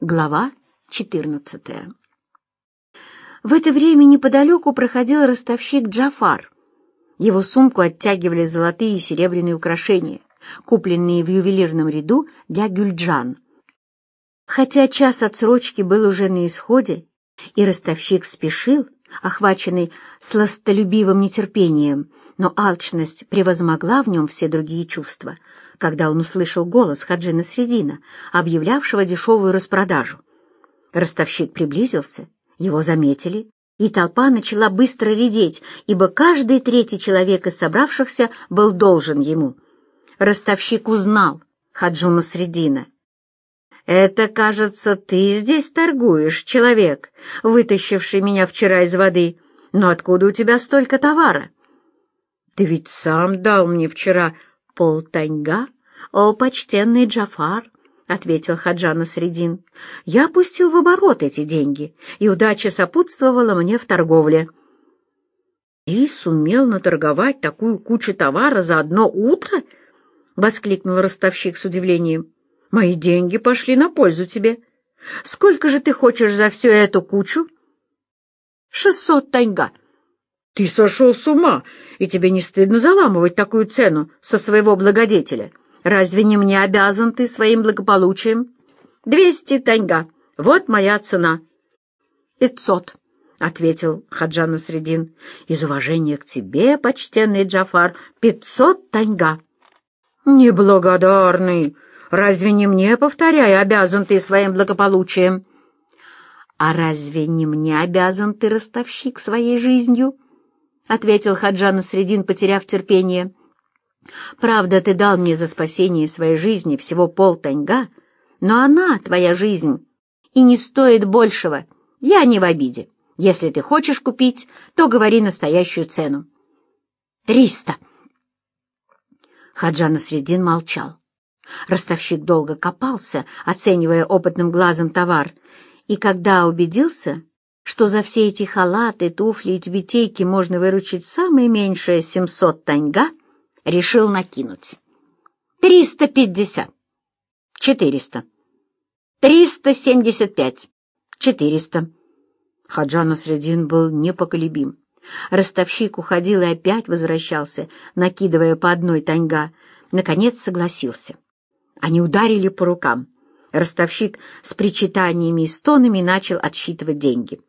Глава 14 В это время неподалеку проходил ростовщик Джафар. Его сумку оттягивали золотые и серебряные украшения, купленные в ювелирном ряду для гюльджан. Хотя час отсрочки был уже на исходе, и ростовщик спешил, охваченный сластолюбивым нетерпением, но алчность превозмогла в нем все другие чувства, когда он услышал голос Хаджина Средина, объявлявшего дешевую распродажу. Ростовщик приблизился, его заметили, и толпа начала быстро редеть, ибо каждый третий человек из собравшихся был должен ему. Ростовщик узнал Хаджуна Средина. «Это, кажется, ты здесь торгуешь, человек, вытащивший меня вчера из воды. Но откуда у тебя столько товара?» «Ты ведь сам дал мне вчера полтаньга, о почтенный Джафар», — ответил Хаджана Средин. «Я пустил в оборот эти деньги, и удача сопутствовала мне в торговле». «И сумел наторговать такую кучу товара за одно утро?» — воскликнул ростовщик с удивлением. Мои деньги пошли на пользу тебе. Сколько же ты хочешь за всю эту кучу? Шестьсот таньга. Ты сошел с ума, и тебе не стыдно заламывать такую цену со своего благодетеля. Разве не мне обязан ты своим благополучием? Двести таньга. Вот моя цена. Пятьсот. — ответил Хаджан Средин. — Из уважения к тебе, почтенный Джафар, пятьсот таньга. — Неблагодарный! Разве не мне, повторяю, обязан ты своим благополучием? — А разве не мне обязан ты, ростовщик, своей жизнью? — ответил Хаджан Средин, потеряв терпение. — Правда, ты дал мне за спасение своей жизни всего полтаньга, но она, твоя жизнь, и не стоит большего. Я не в обиде. Если ты хочешь купить, то говори настоящую цену. — Триста. Хаджан Средин молчал. Ростовщик долго копался, оценивая опытным глазом товар, и когда убедился, что за все эти халаты, туфли и тюбетейки можно выручить самое меньшее семьсот таньга, решил накинуть. «Триста пятьдесят! Четыреста! Триста семьдесят пять! Четыреста!» Хаджан Средин был непоколебим. Ростовщик уходил и опять возвращался, накидывая по одной таньга. Наконец согласился. Они ударили по рукам. Ростовщик с причитаниями и стонами начал отсчитывать деньги.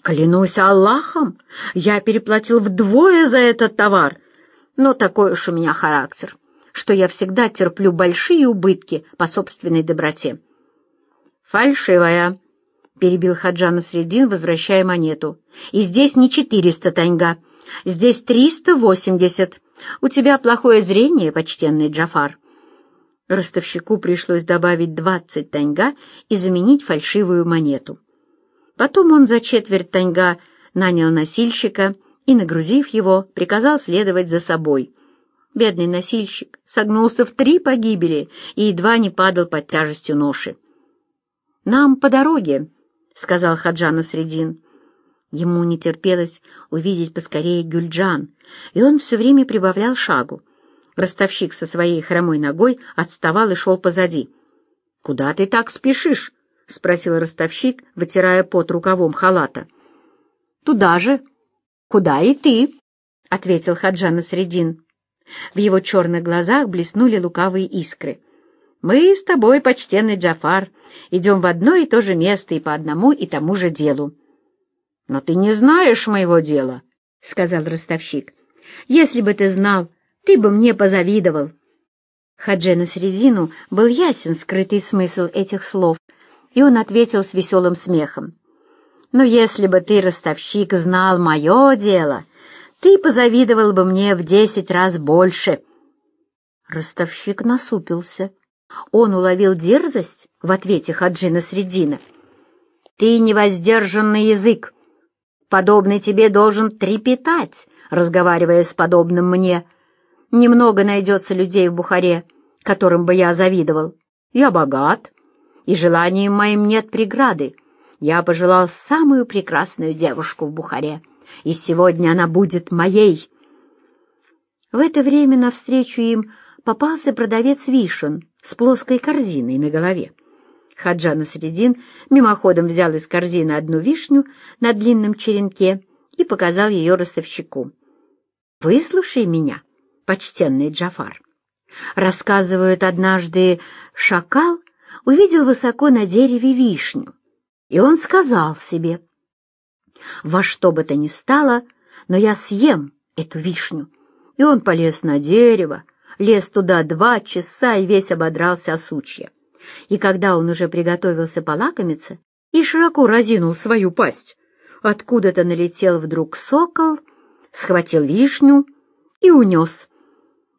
«Клянусь Аллахом, я переплатил вдвое за этот товар. Но такой уж у меня характер, что я всегда терплю большие убытки по собственной доброте». «Фальшивая», — перебил Хаджана Средин, возвращая монету. «И здесь не четыреста таньга, здесь триста восемьдесят. У тебя плохое зрение, почтенный Джафар». Ростовщику пришлось добавить двадцать таньга и заменить фальшивую монету. Потом он за четверть таньга нанял носильщика и, нагрузив его, приказал следовать за собой. Бедный носильщик согнулся в три погибели и едва не падал под тяжестью ноши. «Нам по дороге», — сказал Хаджана Средин. Ему не терпелось увидеть поскорее Гюльджан, и он все время прибавлял шагу. Ростовщик со своей хромой ногой отставал и шел позади. — Куда ты так спешишь? — спросил ростовщик, вытирая пот рукавом халата. — Туда же. — Куда и ты? — ответил Хаджан Средин. В его черных глазах блеснули лукавые искры. — Мы с тобой, почтенный Джафар, идем в одно и то же место и по одному и тому же делу. — Но ты не знаешь моего дела, — сказал ростовщик. — Если бы ты знал, ты бы мне позавидовал. Хаджена Средину был ясен скрытый смысл этих слов, и он ответил с веселым смехом. «Но если бы ты, ростовщик, знал мое дело, ты позавидовал бы мне в десять раз больше». Ростовщик насупился. Он уловил дерзость в ответе Хаджина Средина. «Ты невоздержанный язык. Подобный тебе должен трепетать, разговаривая с подобным мне». Немного найдется людей в Бухаре, которым бы я завидовал. Я богат, и желанием моим нет преграды. Я пожелал самую прекрасную девушку в Бухаре, и сегодня она будет моей. В это время навстречу им попался продавец вишен с плоской корзиной на голове. Хаджа Насредин мимоходом взял из корзины одну вишню на длинном черенке и показал ее ростовщику. «Выслушай меня, почтенный Джафар. Рассказывают, однажды шакал увидел высоко на дереве вишню, и он сказал себе, «Во что бы то ни стало, но я съем эту вишню». И он полез на дерево, лез туда два часа и весь ободрался о сучья. И когда он уже приготовился полакомиться и широко разинул свою пасть, откуда-то налетел вдруг сокол, схватил вишню и унес.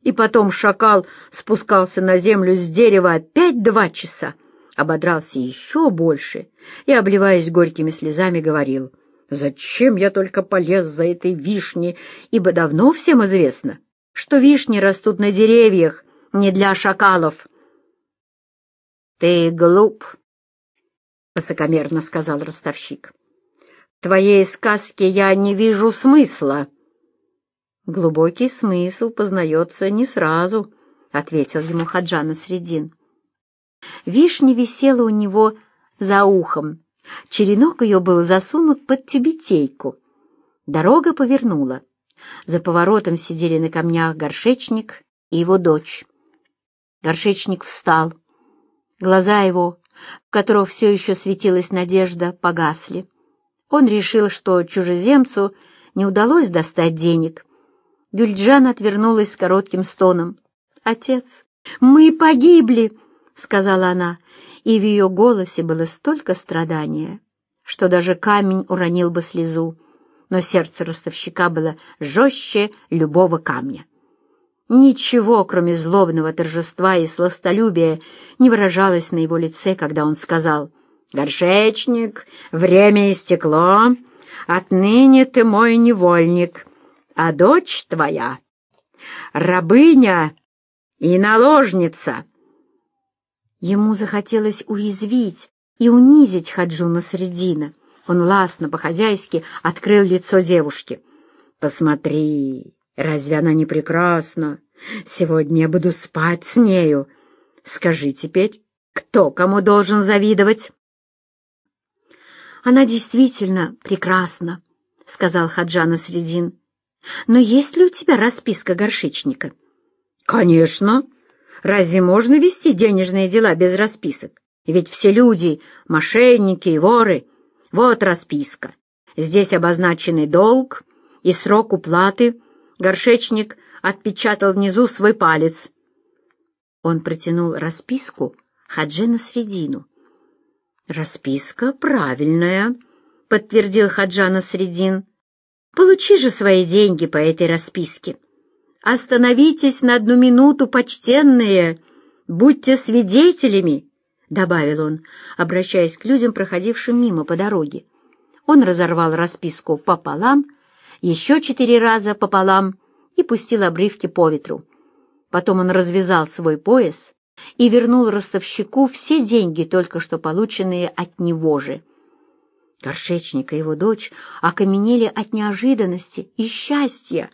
И потом шакал спускался на землю с дерева опять два часа, ободрался еще больше и, обливаясь горькими слезами, говорил, «Зачем я только полез за этой вишней, ибо давно всем известно, что вишни растут на деревьях, не для шакалов». «Ты глуп», — высокомерно сказал ростовщик. «В твоей сказке я не вижу смысла». «Глубокий смысл познается не сразу», — ответил ему Хаджана Средин. Вишня висела у него за ухом. Черенок ее был засунут под тюбетейку. Дорога повернула. За поворотом сидели на камнях горшечник и его дочь. Горшечник встал. Глаза его, в которых все еще светилась надежда, погасли. Он решил, что чужеземцу не удалось достать денег. Гюльджан отвернулась с коротким стоном. «Отец, мы погибли!» — сказала она, и в ее голосе было столько страдания, что даже камень уронил бы слезу, но сердце ростовщика было жестче любого камня. Ничего, кроме злобного торжества и сластолюбия, не выражалось на его лице, когда он сказал «Горшечник, время истекло, отныне ты мой невольник, а дочь твоя — рабыня и наложница». Ему захотелось уязвить и унизить Хаджуна Средина. Он ласно, по-хозяйски открыл лицо девушки. «Посмотри, разве она не прекрасна? Сегодня я буду спать с нею. Скажи теперь, кто кому должен завидовать?» «Она действительно прекрасна», — сказал Хаджана Средин. «Но есть ли у тебя расписка горшечника?» «Конечно», Разве можно вести денежные дела без расписок? Ведь все люди — мошенники и воры. Вот расписка. Здесь обозначенный долг и срок уплаты. Горшечник отпечатал внизу свой палец. Он протянул расписку Хаджи на средину. «Расписка правильная», — подтвердил Хаджана Средин. «Получи же свои деньги по этой расписке». «Остановитесь на одну минуту, почтенные! Будьте свидетелями!» — добавил он, обращаясь к людям, проходившим мимо по дороге. Он разорвал расписку пополам, еще четыре раза пополам и пустил обрывки по ветру. Потом он развязал свой пояс и вернул ростовщику все деньги, только что полученные от него же. Горшечник и его дочь окаменели от неожиданности и счастья,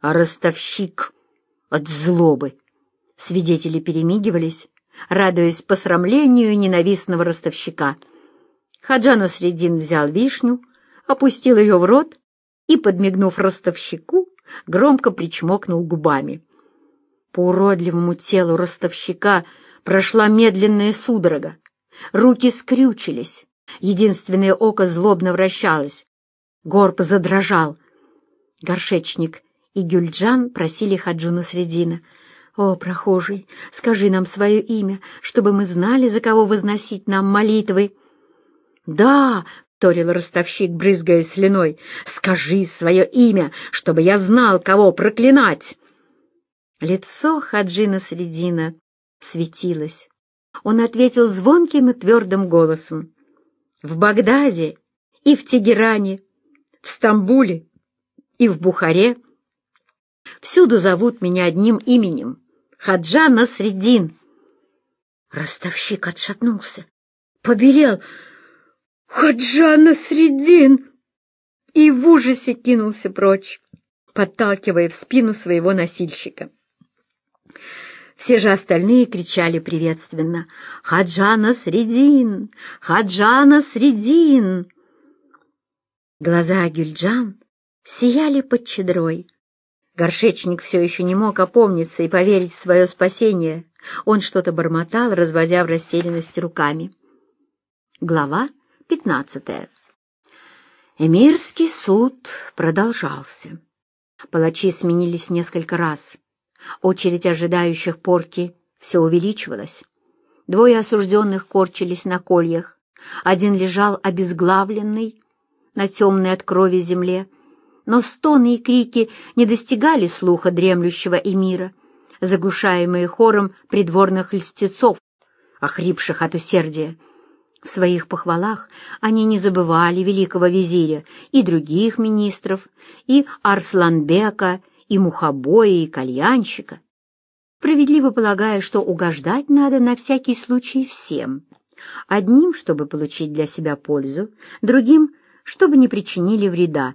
а ростовщик от злобы. Свидетели перемигивались, радуясь посрамлению ненавистного ростовщика. Хаджана Средин взял вишню, опустил ее в рот и, подмигнув ростовщику, громко причмокнул губами. По уродливому телу ростовщика прошла медленная судорога. Руки скрючились, единственное око злобно вращалось. Горб задрожал. Горшечник и Гюльджан просили Хаджуна Средина. «О, прохожий, скажи нам свое имя, чтобы мы знали, за кого возносить нам молитвы». «Да!» — вторил ростовщик, брызгая слюной. «Скажи свое имя, чтобы я знал, кого проклинать!» Лицо Хаджина Средина светилось. Он ответил звонким и твердым голосом. «В Багдаде и в Тегеране, в Стамбуле и в Бухаре Всюду зовут меня одним именем — Хаджа Насреддин. Ростовщик отшатнулся, побелел. «Хаджа Насреддин!» И в ужасе кинулся прочь, подталкивая в спину своего носильщика. Все же остальные кричали приветственно «Хаджана Средин! Хаджана Средин!» Глаза Гюльджан сияли под чедрой. Горшечник все еще не мог опомниться и поверить в свое спасение. Он что-то бормотал, разводя в растерянности руками. Глава пятнадцатая. Эмирский суд продолжался. Палачи сменились несколько раз. Очередь ожидающих порки все увеличивалась. Двое осужденных корчились на кольях. Один лежал обезглавленный на темной от крови земле, но стоны и крики не достигали слуха дремлющего эмира, заглушаемые хором придворных льстецов, охрипших от усердия. В своих похвалах они не забывали великого визиря и других министров, и Арсланбека, и Мухобоя, и Кальянщика, справедливо полагая, что угождать надо на всякий случай всем. Одним, чтобы получить для себя пользу, другим, чтобы не причинили вреда.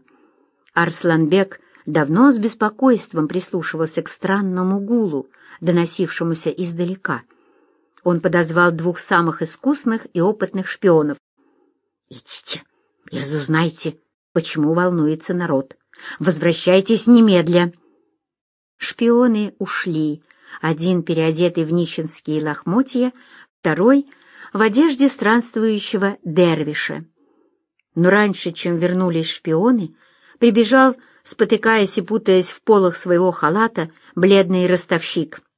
Арсланбек давно с беспокойством прислушивался к странному гулу, доносившемуся издалека — он подозвал двух самых искусных и опытных шпионов. «Идите и разузнайте, почему волнуется народ. Возвращайтесь немедля!» Шпионы ушли, один переодетый в нищенские лохмотья, второй — в одежде странствующего дервиша. Но раньше, чем вернулись шпионы, прибежал, спотыкаясь и путаясь в полах своего халата, бледный ростовщик —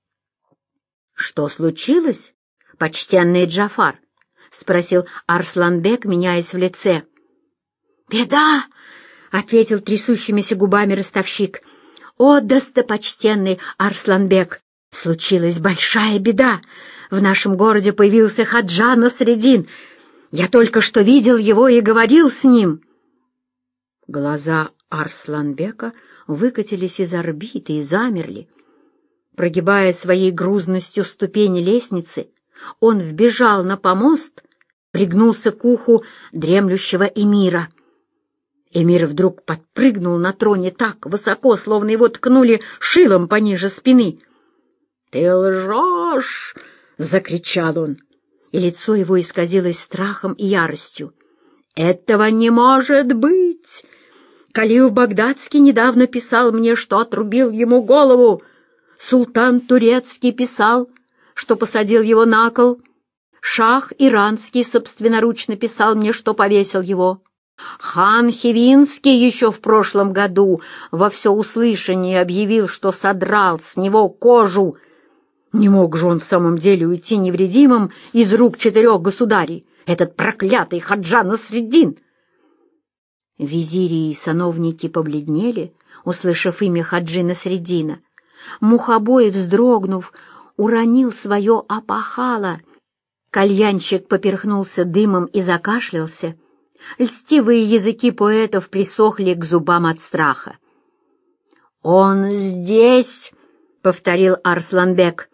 «Что случилось, почтенный Джафар?» — спросил Арсланбек, меняясь в лице. «Беда!» — ответил трясущимися губами ростовщик. «О, достопочтенный Арсланбек! Случилась большая беда! В нашем городе появился Хаджана Средин. Я только что видел его и говорил с ним». Глаза Арсланбека выкатились из орбиты и замерли. Прогибая своей грузностью ступени лестницы, он вбежал на помост, пригнулся к уху дремлющего эмира. Эмир вдруг подпрыгнул на троне так высоко, словно его ткнули шилом пониже спины. «Ты лжешь!» — закричал он, и лицо его исказилось страхом и яростью. «Этого не может быть!» Калиев Багдадский недавно писал мне, что отрубил ему голову. Султан Турецкий писал, что посадил его на кол. Шах Иранский собственноручно писал мне, что повесил его. Хан Хивинский еще в прошлом году во всеуслышание объявил, что содрал с него кожу. Не мог же он в самом деле уйти невредимым из рук четырех государей, этот проклятый Хаджан Насреддин. Визири и сановники побледнели, услышав имя Хаджина Средина. Мухобой, вздрогнув, уронил свое опахало. Кальянщик поперхнулся дымом и закашлялся. Льстивые языки поэтов присохли к зубам от страха. «Он здесь!» — повторил Арсланбек.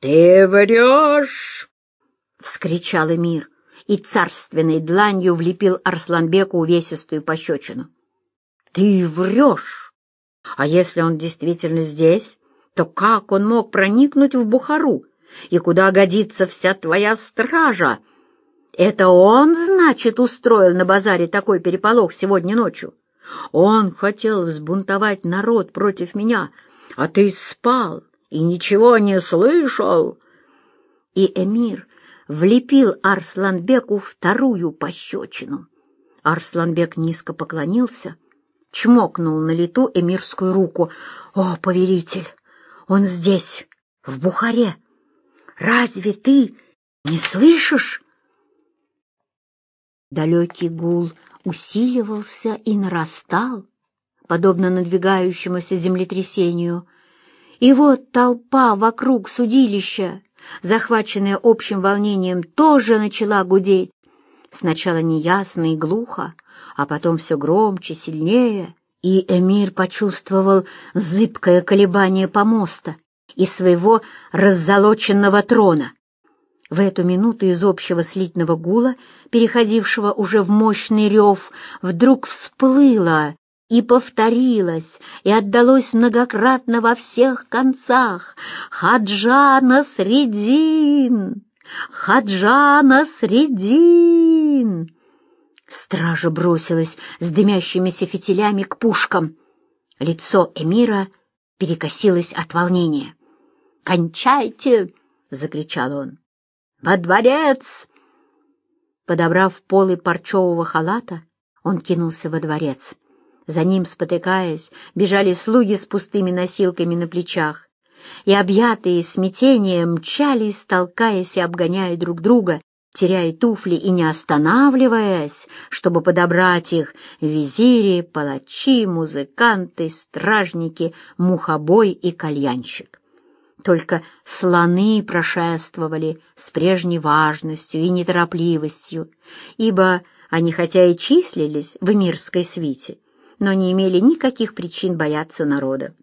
«Ты врешь!» — вскричал Эмир и царственной дланью влепил Арсланбеку увесистую пощечину. «Ты врешь!» А если он действительно здесь, то как он мог проникнуть в Бухару? И куда годится вся твоя стража? Это он, значит, устроил на базаре такой переполох сегодня ночью? Он хотел взбунтовать народ против меня, а ты спал и ничего не слышал. И эмир влепил Арсланбеку вторую пощечину. Арсланбек низко поклонился — чмокнул на лету эмирскую руку. «О, повелитель! Он здесь, в Бухаре! Разве ты не слышишь?» Далекий гул усиливался и нарастал, подобно надвигающемуся землетрясению. И вот толпа вокруг судилища, захваченная общим волнением, тоже начала гудеть. Сначала неясно и глухо, а потом все громче, сильнее, и Эмир почувствовал зыбкое колебание помоста и своего раззолоченного трона. В эту минуту из общего слитного гула, переходившего уже в мощный рев, вдруг всплыло и повторилось, и отдалось многократно во всех концах. «Хаджа средин! Хаджа средин!» Стража бросилась с дымящимися фитилями к пушкам. Лицо эмира перекосилось от волнения. «Кончайте!» — закричал он. «Во дворец!» Подобрав полы парчевого халата, он кинулся во дворец. За ним, спотыкаясь, бежали слуги с пустыми носилками на плечах, и, объятые смятением, мчались, толкаясь и обгоняя друг друга, теряя туфли и не останавливаясь, чтобы подобрать их, визири, палачи, музыканты, стражники, мухобой и кальянщик. Только слоны прошествовали с прежней важностью и неторопливостью, ибо они хотя и числились в эмирской свите, но не имели никаких причин бояться народа.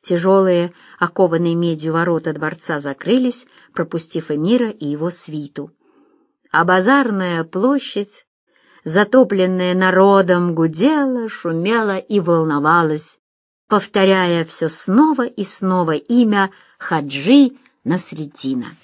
Тяжелые, окованные медью ворота дворца закрылись, пропустив эмира и его свиту. А базарная площадь, затопленная народом, гудела, шумела и волновалась, повторяя все снова и снова имя Хаджи Насреддина.